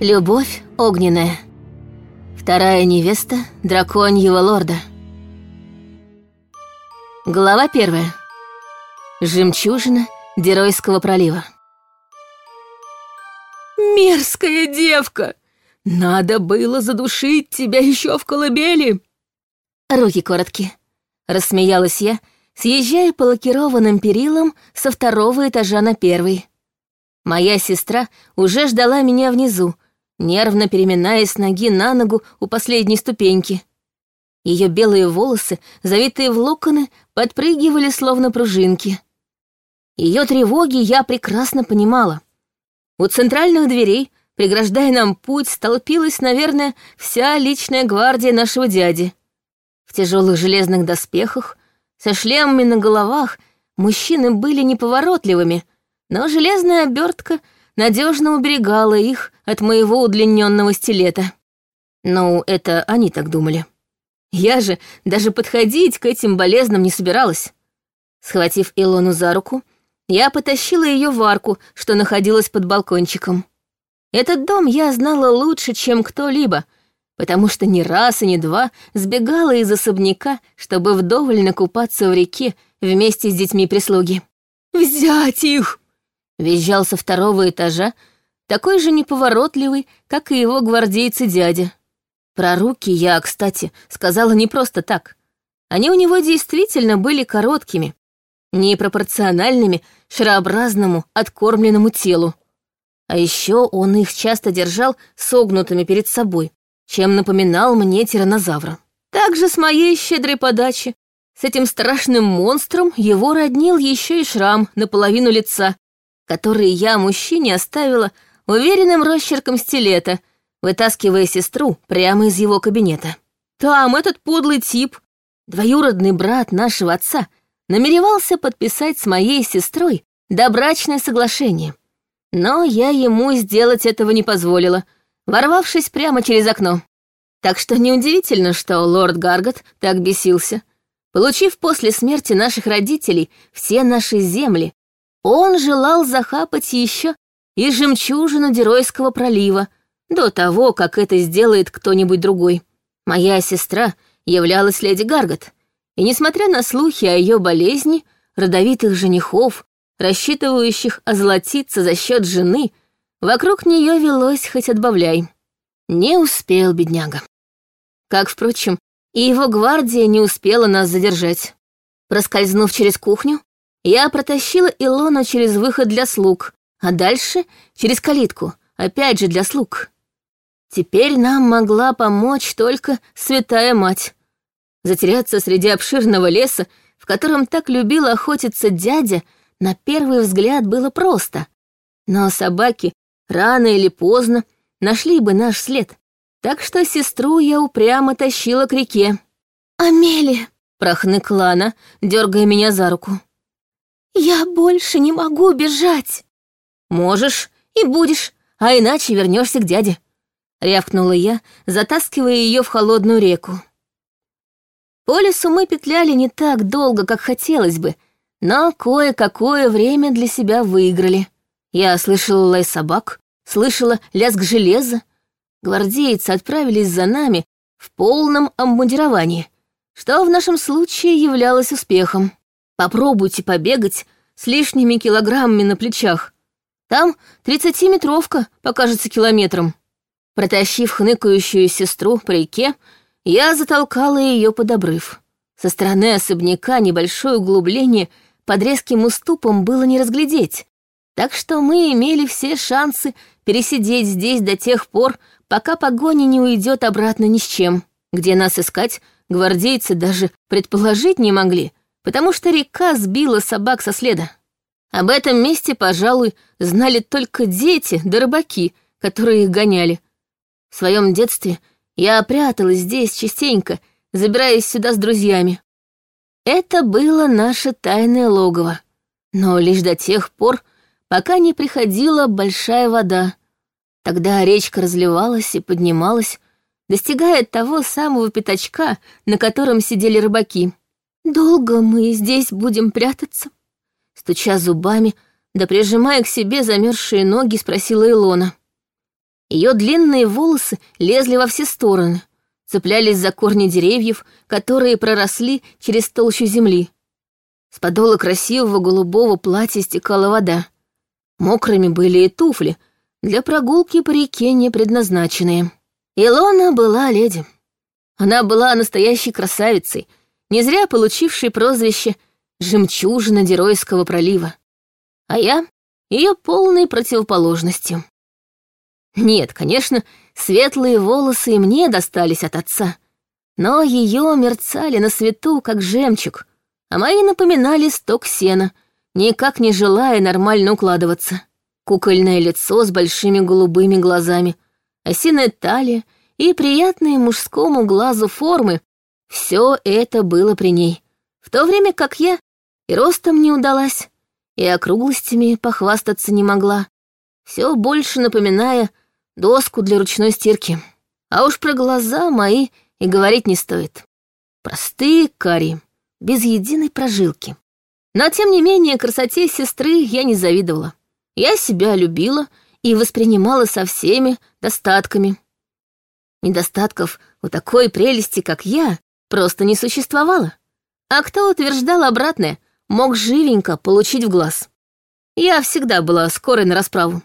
Любовь огненная. Вторая невеста драконьего лорда. Глава первая. Жемчужина Деройского пролива. «Мерзкая девка! Надо было задушить тебя еще в колыбели!» Руки короткие. Рассмеялась я, съезжая по лакированным перилам со второго этажа на первый. Моя сестра уже ждала меня внизу, нервно переминаясь ноги на ногу у последней ступеньки. Ее белые волосы, завитые в локоны, подпрыгивали словно пружинки. Ее тревоги я прекрасно понимала. У центральных дверей, преграждая нам путь, столпилась, наверное, вся личная гвардия нашего дяди. В тяжелых железных доспехах, со шлемами на головах, мужчины были неповоротливыми, но железная обертка — надежно уберегала их от моего удлиненного стилета. Но это они так думали. Я же даже подходить к этим болезнам не собиралась. Схватив Илону за руку, я потащила ее в арку, что находилась под балкончиком. Этот дом я знала лучше, чем кто-либо, потому что ни раз и не два сбегала из особняка, чтобы вдоволь накупаться в реке вместе с детьми прислуги. «Взять их!» визжал со второго этажа, такой же неповоротливый, как и его гвардейцы дядя. Про руки я, кстати, сказала не просто так. Они у него действительно были короткими, непропорциональными шарообразному откормленному телу. А еще он их часто держал согнутыми перед собой, чем напоминал мне тиранозавра. Также с моей щедрой подачи с этим страшным монстром его роднил еще и шрам наполовину лица, которые я мужчине оставила уверенным росчерком стилета, вытаскивая сестру прямо из его кабинета. Там этот подлый тип, двоюродный брат нашего отца, намеревался подписать с моей сестрой добрачное соглашение. Но я ему сделать этого не позволила, ворвавшись прямо через окно. Так что неудивительно, что лорд Гаргот так бесился. Получив после смерти наших родителей все наши земли, он желал захапать еще и жемчужину Деройского пролива до того, как это сделает кто-нибудь другой. Моя сестра являлась леди Гаргот, и, несмотря на слухи о ее болезни, родовитых женихов, рассчитывающих озолотиться за счет жены, вокруг нее велось хоть отбавляй. Не успел бедняга. Как, впрочем, и его гвардия не успела нас задержать. Проскользнув через кухню, я протащила Илона через выход для слуг, а дальше через калитку, опять же для слуг. Теперь нам могла помочь только святая мать. Затеряться среди обширного леса, в котором так любил охотиться дядя, на первый взгляд было просто. Но собаки рано или поздно нашли бы наш след. Так что сестру я упрямо тащила к реке. «Амели!» — прохныкла она, дергая меня за руку. Я больше не могу бежать!» «Можешь и будешь, а иначе вернешься к дяде!» Рявкнула я, затаскивая ее в холодную реку. По лесу мы петляли не так долго, как хотелось бы, но кое-какое время для себя выиграли. Я слышала лай собак, слышала лязг железа. Гвардейцы отправились за нами в полном обмундировании, что в нашем случае являлось успехом. Попробуйте побегать с лишними килограммами на плечах. Там тридцатиметровка покажется километром. Протащив хныкающую сестру по реке, я затолкала ее под обрыв. Со стороны особняка небольшое углубление под резким уступом было не разглядеть, так что мы имели все шансы пересидеть здесь до тех пор, пока погоня не уйдет обратно ни с чем. Где нас искать, гвардейцы даже предположить не могли — потому что река сбила собак со следа. Об этом месте, пожалуй, знали только дети да рыбаки, которые их гоняли. В своем детстве я пряталась здесь частенько, забираясь сюда с друзьями. Это было наше тайное логово, но лишь до тех пор, пока не приходила большая вода. Тогда речка разливалась и поднималась, достигая того самого пятачка, на котором сидели рыбаки. Долго мы здесь будем прятаться? Стуча зубами, да прижимая к себе замерзшие ноги, спросила Илона. Ее длинные волосы лезли во все стороны, цеплялись за корни деревьев, которые проросли через толщу земли. С подола красивого голубого платья стекала вода. Мокрыми были и туфли, для прогулки по реке не предназначенные. Илона была леди. Она была настоящей красавицей — не зря получивший прозвище «Жемчужина Деройского пролива». А я ее полной противоположностью. Нет, конечно, светлые волосы и мне достались от отца, но ее мерцали на свету, как жемчуг, а мои напоминали сток сена, никак не желая нормально укладываться. Кукольное лицо с большими голубыми глазами, осиная талия и приятные мужскому глазу формы, все это было при ней, в то время как я и ростом не удалась, и округлостями похвастаться не могла, все больше напоминая доску для ручной стирки. А уж про глаза мои и говорить не стоит. Простые кари, без единой прожилки. Но, тем не менее, красоте сестры я не завидовала. Я себя любила и воспринимала со всеми достатками. Недостатков у такой прелести, как я, просто не существовало. А кто утверждал обратное, мог живенько получить в глаз. Я всегда была скорой на расправу.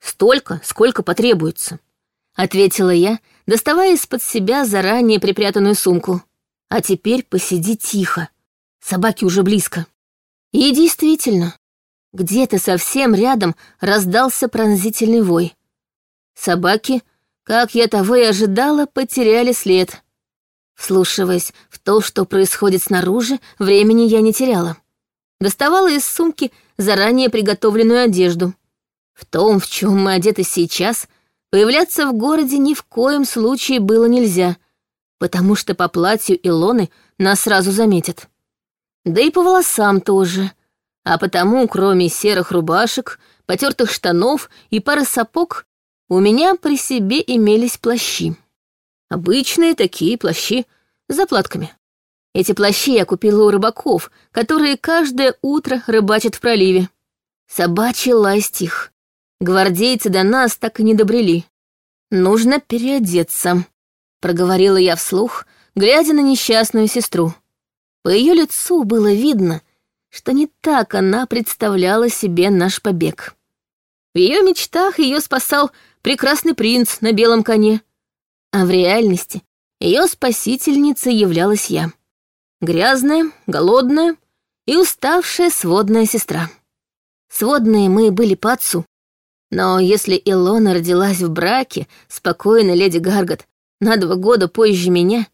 «Столько, сколько потребуется», — ответила я, доставая из-под себя заранее припрятанную сумку. «А теперь посиди тихо. Собаки уже близко». И действительно, где-то совсем рядом раздался пронзительный вой. Собаки, как я того и ожидала, потеряли след — Вслушиваясь в то, что происходит снаружи, времени я не теряла. Доставала из сумки заранее приготовленную одежду. В том, в чем мы одеты сейчас, появляться в городе ни в коем случае было нельзя, потому что по платью Илоны нас сразу заметят. Да и по волосам тоже. А потому, кроме серых рубашек, потертых штанов и пары сапог, у меня при себе имелись плащи. Обычные такие плащи с заплатками. Эти плащи я купила у рыбаков, которые каждое утро рыбачат в проливе. Собачий лай стих. Гвардейцы до нас так и не добрели. Нужно переодеться, проговорила я вслух, глядя на несчастную сестру. По ее лицу было видно, что не так она представляла себе наш побег. В ее мечтах ее спасал прекрасный принц на белом коне, а в реальности ее спасительницей являлась я. Грязная, голодная и уставшая сводная сестра. Сводные мы были по отцу. Но если Илона родилась в браке, спокойно леди Гаргот, на два года позже меня,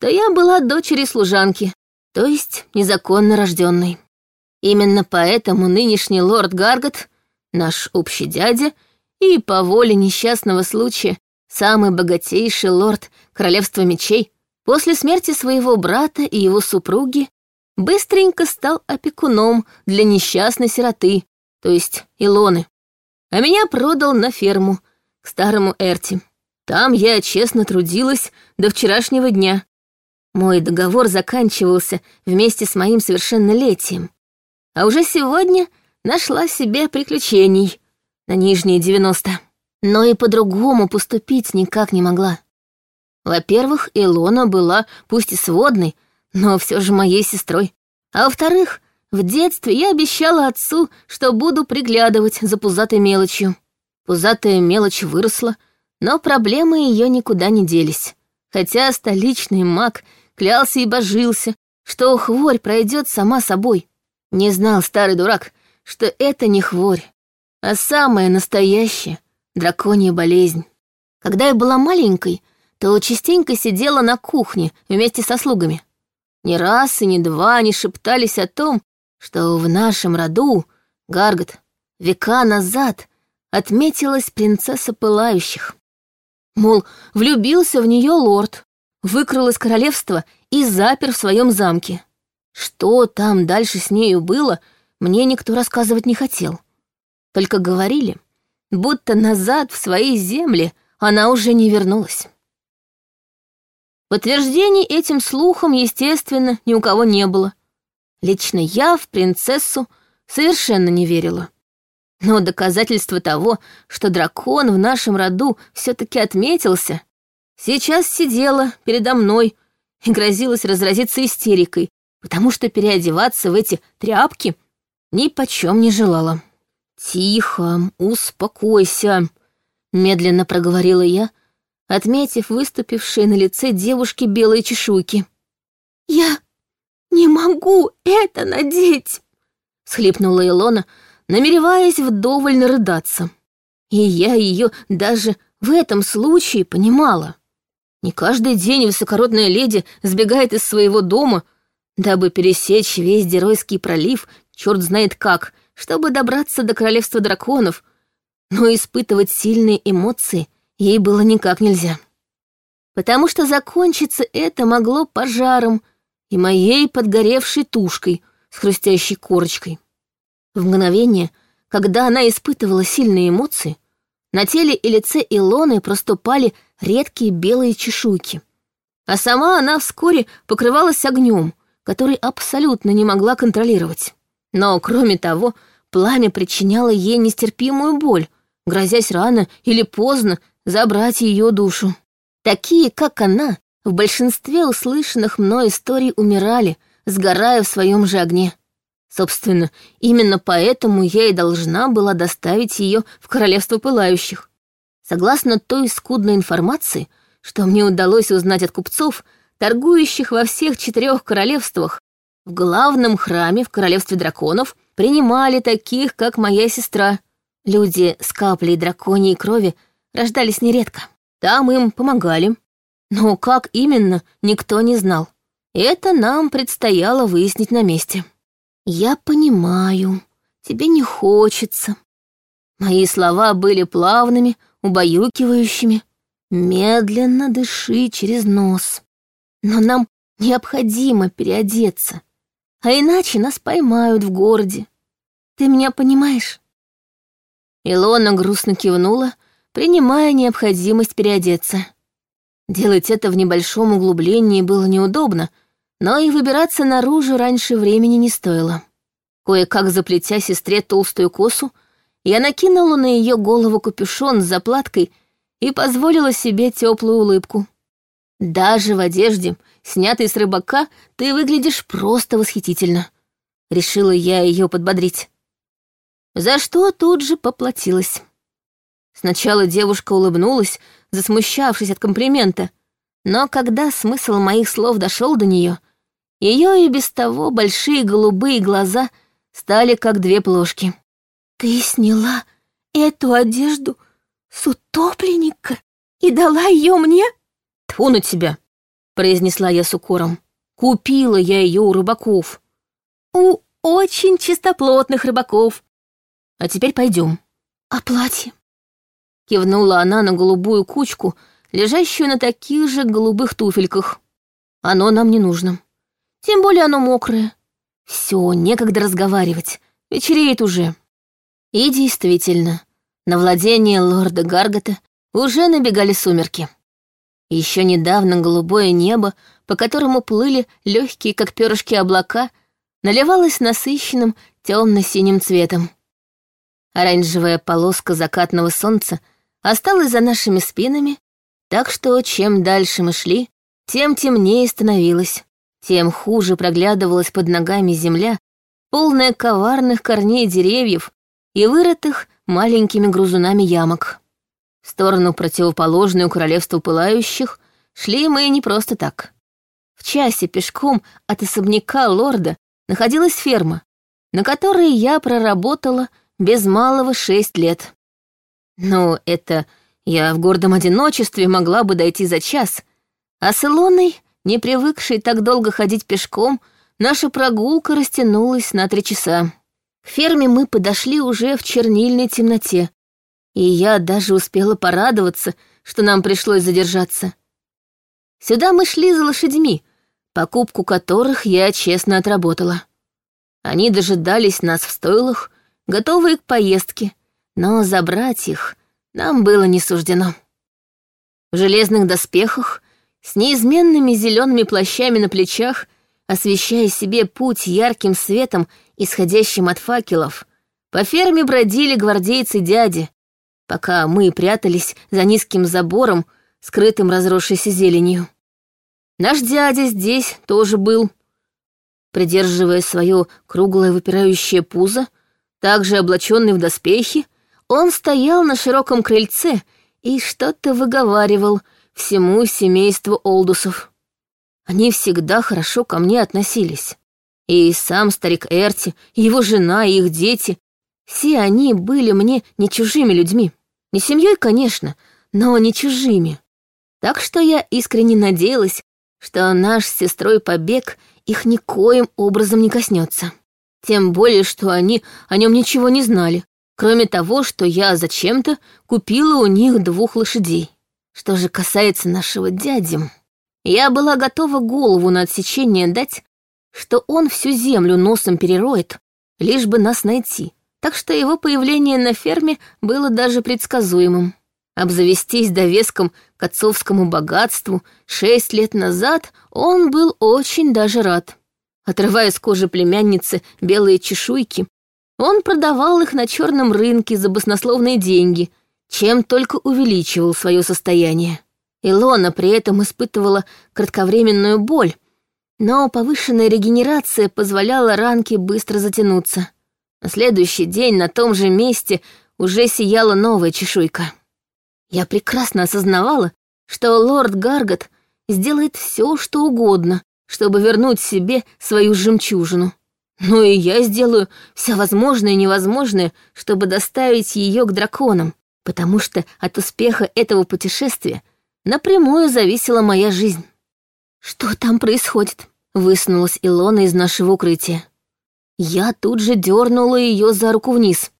то я была дочерью служанки, то есть незаконно рожденной. Именно поэтому нынешний лорд Гаргот, наш общий дядя, и по воле несчастного случая самый богатейший лорд Королевства Мечей, после смерти своего брата и его супруги быстренько стал опекуном для несчастной сироты, то есть Илоны. А меня продал на ферму, к старому Эрти. Там я честно трудилась до вчерашнего дня. Мой договор заканчивался вместе с моим совершеннолетием. А уже сегодня нашла себе приключений на нижние девяносто но и по-другому поступить никак не могла. Во-первых, Илона была пусть и сводной, но все же моей сестрой. А во-вторых, в детстве я обещала отцу, что буду приглядывать за пузатой мелочью. Пузатая мелочь выросла, но проблемы ее никуда не делись. Хотя столичный маг клялся и божился, что хворь пройдет сама собой. Не знал старый дурак, что это не хворь, а самое настоящее, драконья болезнь. Когда я была маленькой, то частенько сидела на кухне вместе со слугами. Ни раз и ни два они шептались о том, что в нашем роду, Гаргот, века назад отметилась принцесса пылающих. Мол, влюбился в нее лорд, выкрал из королевства и запер в своем замке. Что там дальше с нею было, мне никто рассказывать не хотел. Только говорили, будто назад в свои земли она уже не вернулась. Подтверждений этим слухам естественно, ни у кого не было. Лично я в принцессу совершенно не верила. Но доказательство того, что дракон в нашем роду все-таки отметился, сейчас сидела передо мной и грозилась разразиться истерикой, потому что переодеваться в эти тряпки ни почем не желала. «Тихо, успокойся», — медленно проговорила я, отметив выступившие на лице девушки белые чешуйки. «Я не могу это надеть», — схлипнула Илона, намереваясь вдоволь нарыдаться. И я ее даже в этом случае понимала. Не каждый день высокородная леди сбегает из своего дома, дабы пересечь весь Деройский пролив, черт знает как — чтобы добраться до королевства драконов, но испытывать сильные эмоции ей было никак нельзя. Потому что закончиться это могло пожаром и моей подгоревшей тушкой с хрустящей корочкой. В мгновение, когда она испытывала сильные эмоции, на теле и лице Илоны проступали редкие белые чешуйки. А сама она вскоре покрывалась огнем, который абсолютно не могла контролировать. Но, кроме того, пламя причиняло ей нестерпимую боль, грозясь рано или поздно забрать ее душу. Такие, как она, в большинстве услышанных мной историй умирали, сгорая в своем же огне. Собственно, именно поэтому я и должна была доставить ее в Королевство Пылающих. Согласно той скудной информации, что мне удалось узнать от купцов, торгующих во всех четырех королевствах, в главном храме в Королевстве драконов принимали таких, как моя сестра. Люди с каплей драконьей крови рождались нередко. Там им помогали. Но как именно, никто не знал. Это нам предстояло выяснить на месте. «Я понимаю, тебе не хочется». Мои слова были плавными, убаюкивающими. «Медленно дыши через нос. Но нам необходимо переодеться а иначе нас поймают в городе. Ты меня понимаешь?» Илона грустно кивнула, принимая необходимость переодеться. Делать это в небольшом углублении было неудобно, но и выбираться наружу раньше времени не стоило. Кое-как заплетя сестре толстую косу, я накинула на ее голову капюшон с заплаткой и позволила себе теплую улыбку. Даже в одежде — снятый с рыбака, ты выглядишь просто восхитительно. Решила я ее подбодрить. За что тут же поплатилась. Сначала девушка улыбнулась, засмущавшись от комплимента, но когда смысл моих слов дошел до нее, ее и без того большие голубые глаза стали как две плошки. «Ты сняла эту одежду с утопленника и дала ее мне?» «Тьфу на тебя!» произнесла я с укором. «Купила я ее у рыбаков». «У очень чистоплотных рыбаков». «А теперь пойдем». «А платье?» Кивнула она на голубую кучку, лежащую на таких же голубых туфельках. «Оно нам не нужно. Тем более оно мокрое. Все, некогда разговаривать. Вечереет уже». И действительно, на владение лорда Гаргота уже набегали сумерки. Еще недавно голубое небо, по которому плыли легкие, как перышки облака, наливалось насыщенным темно-синим цветом. Оранжевая полоска закатного солнца осталась за нашими спинами, так что чем дальше мы шли, тем темнее становилось, тем хуже проглядывалась под ногами земля, полная коварных корней деревьев и вырытых маленькими грузунами ямок. В сторону противоположную королевству пылающих шли мы не просто так. В часе пешком от особняка лорда находилась ферма, на которой я проработала без малого шесть лет. Но это я в гордом одиночестве могла бы дойти за час, а с Илоной, не привыкшей так долго ходить пешком, наша прогулка растянулась на три часа. К ферме мы подошли уже в чернильной темноте, и я даже успела порадоваться, что нам пришлось задержаться. Сюда мы шли за лошадьми, покупку которых я честно отработала. Они дожидались нас в стойлах, готовые к поездке, но забрать их нам было не суждено. В железных доспехах, с неизменными зелеными плащами на плечах, освещая себе путь ярким светом, исходящим от факелов, по ферме бродили гвардейцы дяди, пока мы прятались за низким забором, скрытым разросшейся зеленью. Наш дядя здесь тоже был. Придерживая свое круглое выпирающее пузо, также облаченный в доспехи, он стоял на широком крыльце и что-то выговаривал всему семейству Олдусов. Они всегда хорошо ко мне относились. И сам старик Эрти, его жена, и их дети все они были мне не чужими людьми. Не семьей, конечно, но не чужими. Так что я искренне надеялась, что наш с сестрой побег их никоим образом не коснется. Тем более, что они о нем ничего не знали, кроме того, что я зачем-то купила у них двух лошадей. Что же касается нашего дяди, я была готова голову на отсечение дать, что он всю землю носом перероет, лишь бы нас найти так что его появление на ферме было даже предсказуемым. Обзавестись довеском к отцовскому богатству шесть лет назад он был очень даже рад. Отрывая с кожи племянницы белые чешуйки, он продавал их на черном рынке за баснословные деньги, чем только увеличивал свое состояние. Илона при этом испытывала кратковременную боль, но повышенная регенерация позволяла ранке быстро затянуться. На следующий день на том же месте уже сияла новая чешуйка. Я прекрасно осознавала, что лорд Гаргот сделает все, что угодно, чтобы вернуть себе свою жемчужину. но и я сделаю все возможное и невозможное, чтобы доставить ее к драконам, потому что от успеха этого путешествия напрямую зависела моя жизнь. «Что там происходит?» — высунулась Илона из нашего укрытия. Я тут же дернула ее за руку вниз.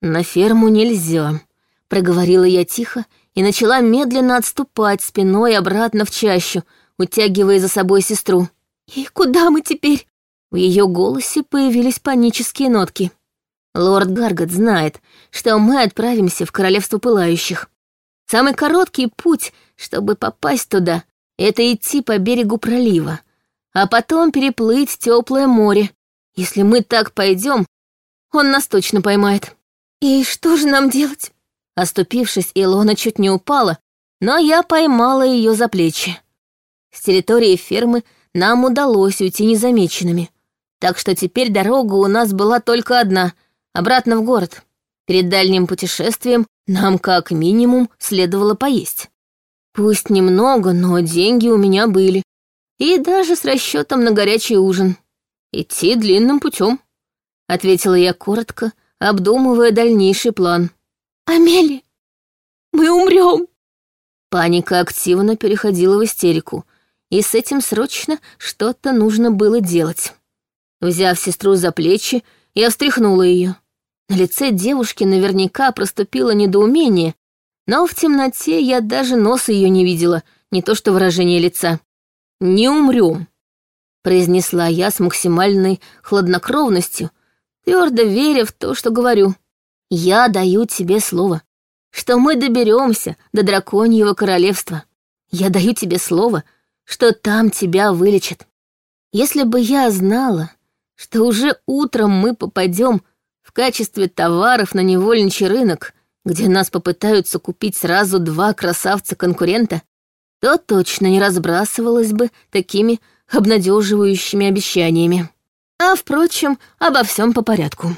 «На ферму нельзя», — проговорила я тихо и начала медленно отступать спиной обратно в чащу, утягивая за собой сестру. «И куда мы теперь?» В ее голосе появились панические нотки. Лорд Гаргот знает, что мы отправимся в Королевство Пылающих. Самый короткий путь, чтобы попасть туда, это идти по берегу пролива, а потом переплыть теплое море если мы так пойдем, он нас точно поймает. И что же нам делать? Оступившись, Илона чуть не упала, но я поймала ее за плечи. С территории фермы нам удалось уйти незамеченными, так что теперь дорога у нас была только одна — обратно в город. Перед дальним путешествием нам как минимум следовало поесть. Пусть немного, но деньги у меня были. И даже с расчетом на горячий ужин. «Идти длинным путем», — ответила я коротко, обдумывая дальнейший план. «Амели, мы умрем!» Паника активно переходила в истерику, и с этим срочно что-то нужно было делать. Взяв сестру за плечи, я встряхнула ее. На лице девушки наверняка проступило недоумение, но в темноте я даже нос ее не видела, не то что выражение лица. «Не умрем», произнесла я с максимальной хладнокровностью, твердо веря в то, что говорю. «Я даю тебе слово, что мы доберемся до драконьего королевства. Я даю тебе слово, что там тебя вылечат. Если бы я знала, что уже утром мы попадем в качестве товаров на невольничий рынок, где нас попытаются купить сразу два красавца-конкурента, то точно не разбрасывалась бы такими обнадеживающими обещаниями. А, впрочем, обо всем по порядку.